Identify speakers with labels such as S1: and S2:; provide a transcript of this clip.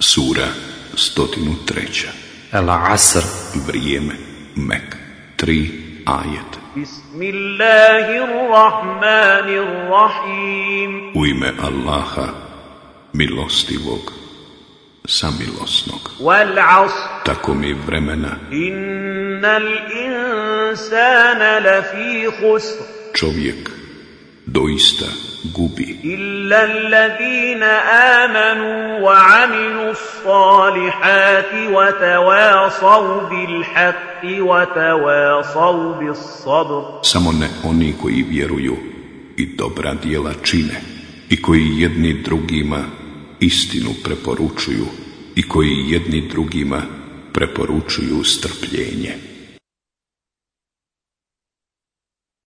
S1: Sura 103.
S2: El Asr.
S1: Vrijeme. Mek. 3 ajet.
S3: Bismillahirrahmanirrahim.
S1: U ime Allaha, milostivog, samilosnog.
S3: Wal asr.
S1: Tako mi vremena.
S3: Innal insana lafi husr.
S1: Čovjek doista gubi.
S3: Illa amanu wa amilu salihati wa tawasav bil wa tawasav bil sabr.
S1: Samo ne oni koji vjeruju i dobra dijela čine i koji jedni drugima istinu preporučuju i koji jedni drugima preporučuju strpljenje.